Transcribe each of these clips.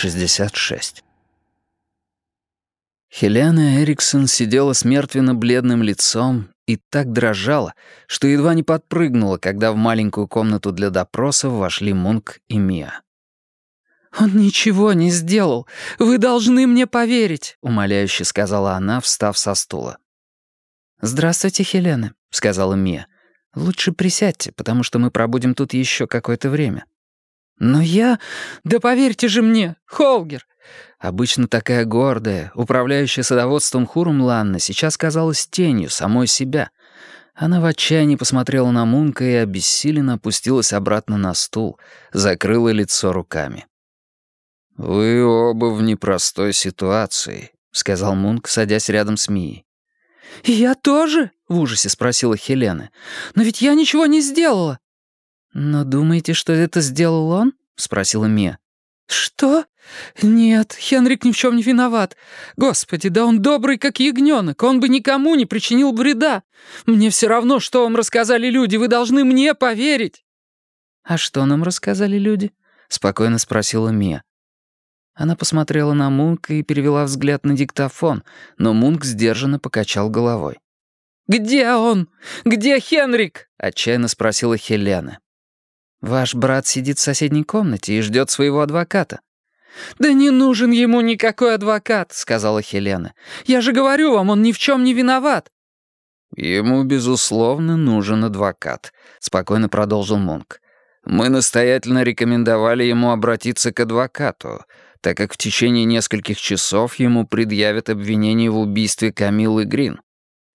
66. Хелена Эриксон сидела с мертвенно-бледным лицом и так дрожала, что едва не подпрыгнула, когда в маленькую комнату для допросов вошли Мунк и Мия. «Он ничего не сделал. Вы должны мне поверить», — умоляюще сказала она, встав со стула. «Здравствуйте, Хелена», — сказала Мия. «Лучше присядьте, потому что мы пробудем тут еще какое-то время». «Но я... Да поверьте же мне, Холгер!» Обычно такая гордая, управляющая садоводством Хурум Ланна сейчас казалась тенью самой себя. Она в отчаянии посмотрела на Мунка и обессиленно опустилась обратно на стул, закрыла лицо руками. «Вы оба в непростой ситуации», — сказал Мунк, садясь рядом с Мией. «Я тоже?» — в ужасе спросила Хелена. «Но ведь я ничего не сделала». «Но думаете, что это сделал он?» — спросила Мия. «Что? Нет, Хенрик ни в чем не виноват. Господи, да он добрый, как ягненок. Он бы никому не причинил вреда. Мне все равно, что вам рассказали люди. Вы должны мне поверить». «А что нам рассказали люди?» — спокойно спросила Мия. Она посмотрела на Мунка и перевела взгляд на диктофон, но Мунк сдержанно покачал головой. «Где он? Где Хенрик?» — отчаянно спросила Хелена. «Ваш брат сидит в соседней комнате и ждет своего адвоката». «Да не нужен ему никакой адвокат», — сказала Хелена. «Я же говорю вам, он ни в чем не виноват». «Ему, безусловно, нужен адвокат», — спокойно продолжил Мунк. «Мы настоятельно рекомендовали ему обратиться к адвокату так как в течение нескольких часов ему предъявят обвинение в убийстве Камилы Грин.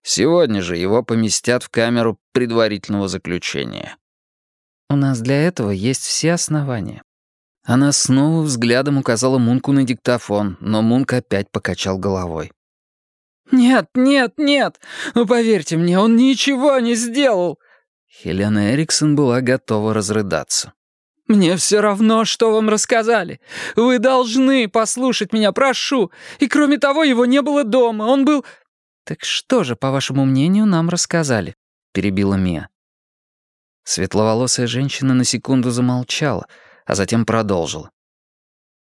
Сегодня же его поместят в камеру предварительного заключения. У нас для этого есть все основания. Она снова взглядом указала Мунку на диктофон, но Мунк опять покачал головой. «Нет, нет, нет! Ну, поверьте мне, он ничего не сделал!» Хелена Эриксон была готова разрыдаться. «Мне все равно, что вам рассказали. Вы должны послушать меня, прошу. И кроме того, его не было дома. Он был...» «Так что же, по вашему мнению, нам рассказали?» — перебила Мия. Светловолосая женщина на секунду замолчала, а затем продолжила.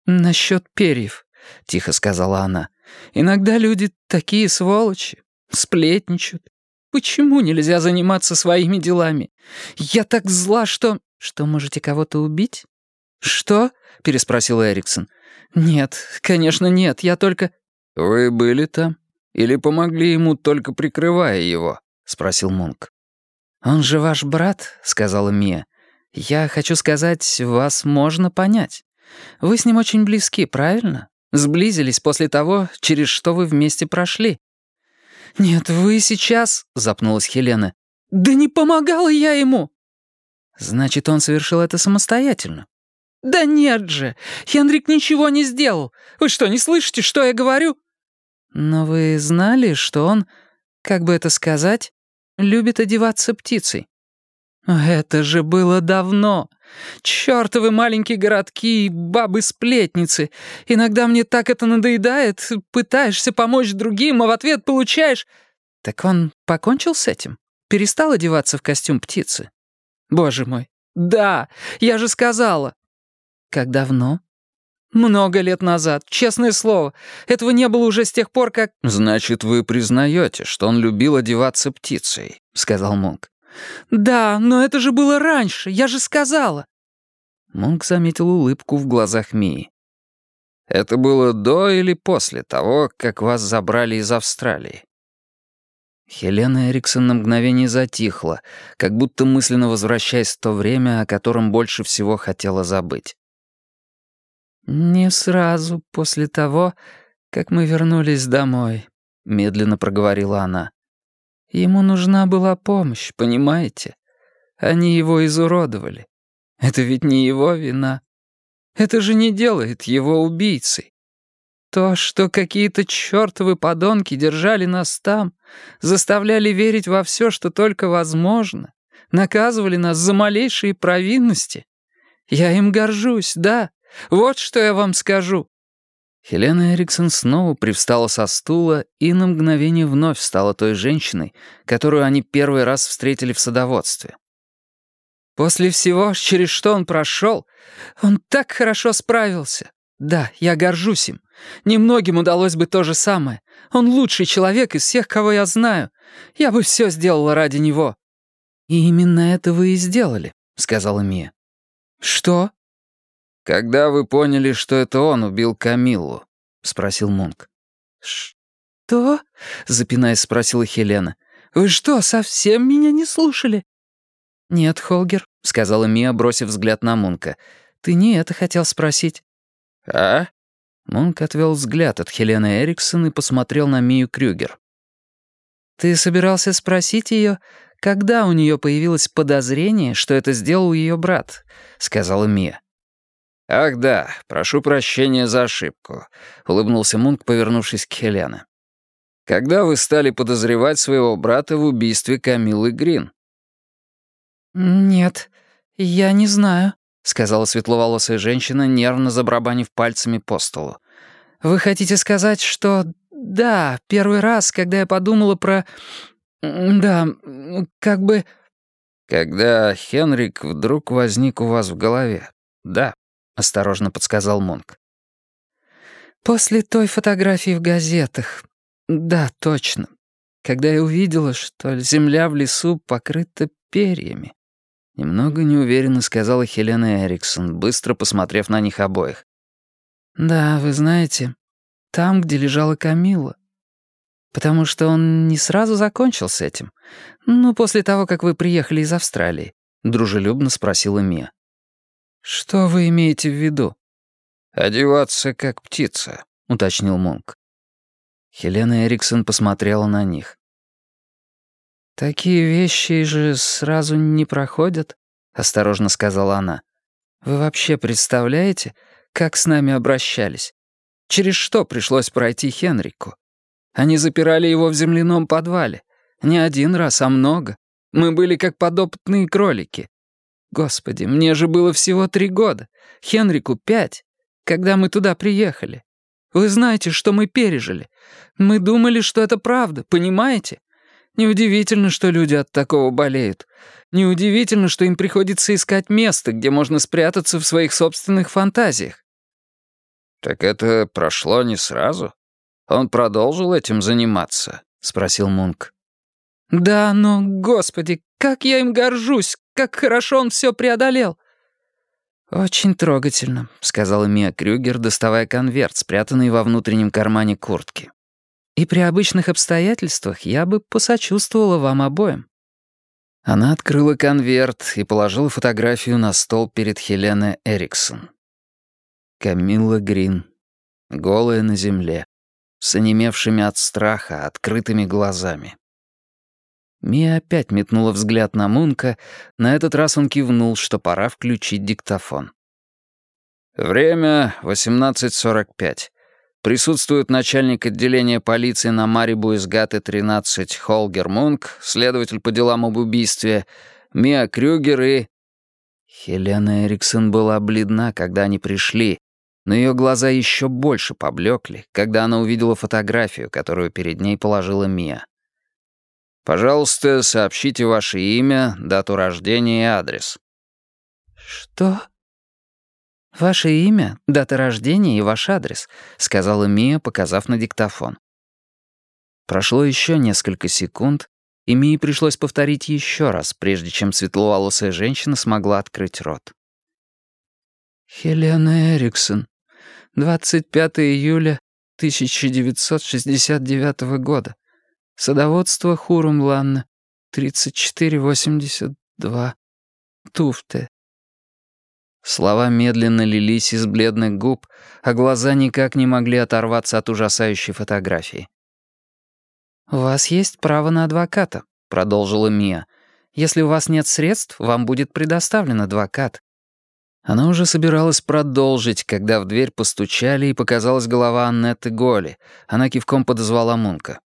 «Насчет перьев», — тихо сказала она. «Иногда люди такие сволочи, сплетничают. Почему нельзя заниматься своими делами? Я так зла, что...» «Что, можете кого-то убить?» «Что?» — переспросил Эриксон. «Нет, конечно, нет, я только...» «Вы были там? Или помогли ему, только прикрывая его?» — спросил Мунк. «Он же ваш брат», — сказала Мия. «Я хочу сказать, вас можно понять. Вы с ним очень близки, правильно? Сблизились после того, через что вы вместе прошли». «Нет, вы сейчас...» — запнулась Хелена. «Да не помогала я ему!» Значит, он совершил это самостоятельно. «Да нет же! Хенрик ничего не сделал! Вы что, не слышите, что я говорю?» «Но вы знали, что он, как бы это сказать, любит одеваться птицей?» «Это же было давно! Чёртовы маленькие городки и бабы-сплетницы! Иногда мне так это надоедает, пытаешься помочь другим, а в ответ получаешь...» «Так он покончил с этим? Перестал одеваться в костюм птицы?» Боже мой. Да, я же сказала. Как давно? Много лет назад, честное слово. Этого не было уже с тех пор, как... Значит, вы признаете, что он любил одеваться птицей, сказал Монк. Да, но это же было раньше, я же сказала. Монк заметил улыбку в глазах Мии. Это было до или после того, как вас забрали из Австралии? Хелена Эриксон на мгновение затихла, как будто мысленно возвращаясь в то время, о котором больше всего хотела забыть. «Не сразу после того, как мы вернулись домой», — медленно проговорила она. «Ему нужна была помощь, понимаете? Они его изуродовали. Это ведь не его вина. Это же не делает его убийцей. То, что какие-то чертовы подонки держали нас там, заставляли верить во все, что только возможно, наказывали нас за малейшие провинности. Я им горжусь, да. Вот что я вам скажу». Хелена Эриксон снова привстала со стула и на мгновение вновь стала той женщиной, которую они первый раз встретили в садоводстве. «После всего, через что он прошел, он так хорошо справился. Да, я горжусь им. Немногим удалось бы то же самое. Он лучший человек из всех, кого я знаю. Я бы все сделала ради него». «И именно это вы и сделали», — сказала Мия. «Что?» «Когда вы поняли, что это он убил Камиллу?» — спросил Мунк. «Что?» — запинаясь, спросила Хелена. «Вы что, совсем меня не слушали?» «Нет, Холгер», — сказала Мия, бросив взгляд на Мунка. «Ты не это хотел спросить». «А?» Мунк отвел взгляд от Хелены Эриксон и посмотрел на Мию Крюгер. «Ты собирался спросить ее, когда у нее появилось подозрение, что это сделал ее брат?» — сказала Мия. «Ах да, прошу прощения за ошибку», — улыбнулся Мунк, повернувшись к Хелене. «Когда вы стали подозревать своего брата в убийстве Камилы Грин?» «Нет, я не знаю», — сказала светловолосая женщина, нервно забрабанив пальцами по столу. «Вы хотите сказать, что... Да, первый раз, когда я подумала про... Да, как бы...» «Когда Хенрик вдруг возник у вас в голове, да», — осторожно подсказал Монк. «После той фотографии в газетах. Да, точно. Когда я увидела, что земля в лесу покрыта перьями. Немного неуверенно сказала Хелена Эриксон, быстро посмотрев на них обоих. «Да, вы знаете, там, где лежала Камила. Потому что он не сразу закончил с этим. Ну, после того, как вы приехали из Австралии», — дружелюбно спросила Мия. «Что вы имеете в виду?» «Одеваться как птица», — уточнил Монк. Хелена Эриксон посмотрела на них. «Такие вещи же сразу не проходят», — осторожно сказала она. «Вы вообще представляете, как с нами обращались? Через что пришлось пройти Хенрику? Они запирали его в земляном подвале. Не один раз, а много. Мы были как подопытные кролики. Господи, мне же было всего три года. Хенрику пять, когда мы туда приехали. Вы знаете, что мы пережили. Мы думали, что это правда, понимаете? Неудивительно, что люди от такого болеют. Неудивительно, что им приходится искать место, где можно спрятаться в своих собственных фантазиях. «Так это прошло не сразу? Он продолжил этим заниматься?» — спросил Мунк. «Да, но, господи, как я им горжусь, как хорошо он все преодолел!» «Очень трогательно», — сказала Мия Крюгер, доставая конверт, спрятанный во внутреннем кармане куртки. И при обычных обстоятельствах я бы посочувствовала вам обоим». Она открыла конверт и положила фотографию на стол перед Хеленой Эриксон. Камилла Грин, голая на земле, с онемевшими от страха, открытыми глазами. Мия опять метнула взгляд на Мунка, на этот раз он кивнул, что пора включить диктофон. «Время 18.45. Присутствуют начальник отделения полиции на Марибу из Гаты-13 Холгер Мунк, следователь по делам об убийстве, Миа Крюгер и... Хелена Эриксон была бледна, когда они пришли, но ее глаза еще больше поблекли, когда она увидела фотографию, которую перед ней положила Мия. «Пожалуйста, сообщите ваше имя, дату рождения и адрес». «Что?» «Ваше имя, дата рождения и ваш адрес», — сказала Мия, показав на диктофон. Прошло еще несколько секунд, и Мии пришлось повторить еще раз, прежде чем светловолосая женщина смогла открыть рот. «Хелена Эриксон, 25 июля 1969 года. Садоводство Хурумланна, 3482. Туфте, Слова медленно лились из бледных губ, а глаза никак не могли оторваться от ужасающей фотографии. «У вас есть право на адвоката», — продолжила Мия. «Если у вас нет средств, вам будет предоставлен адвокат». Она уже собиралась продолжить, когда в дверь постучали, и показалась голова Аннетты Голи. Она кивком подозвала Мунка.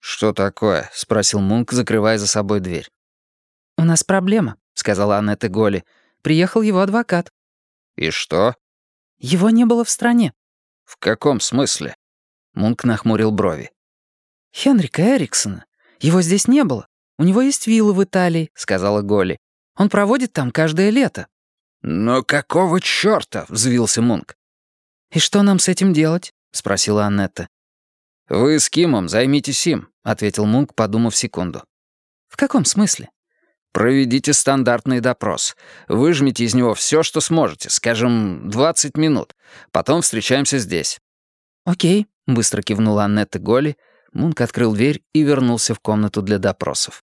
«Что такое?» — спросил Мунк, закрывая за собой дверь. «У нас проблема», — сказала Аннетта Голи. Приехал его адвокат». «И что?» «Его не было в стране». «В каком смысле?» Мунк нахмурил брови. «Хенрика Эриксона. Его здесь не было. У него есть вилла в Италии», — сказала Голли. «Он проводит там каждое лето». «Но какого чёрта?» — взвился Мунк. «И что нам с этим делать?» — спросила Аннетта. «Вы с Кимом займитесь им», — ответил Мунк, подумав секунду. «В каком смысле?» «Проведите стандартный допрос. Выжмите из него все, что сможете, скажем, 20 минут. Потом встречаемся здесь». «Окей», — быстро кивнула Аннетта Голли. Мунк открыл дверь и вернулся в комнату для допросов.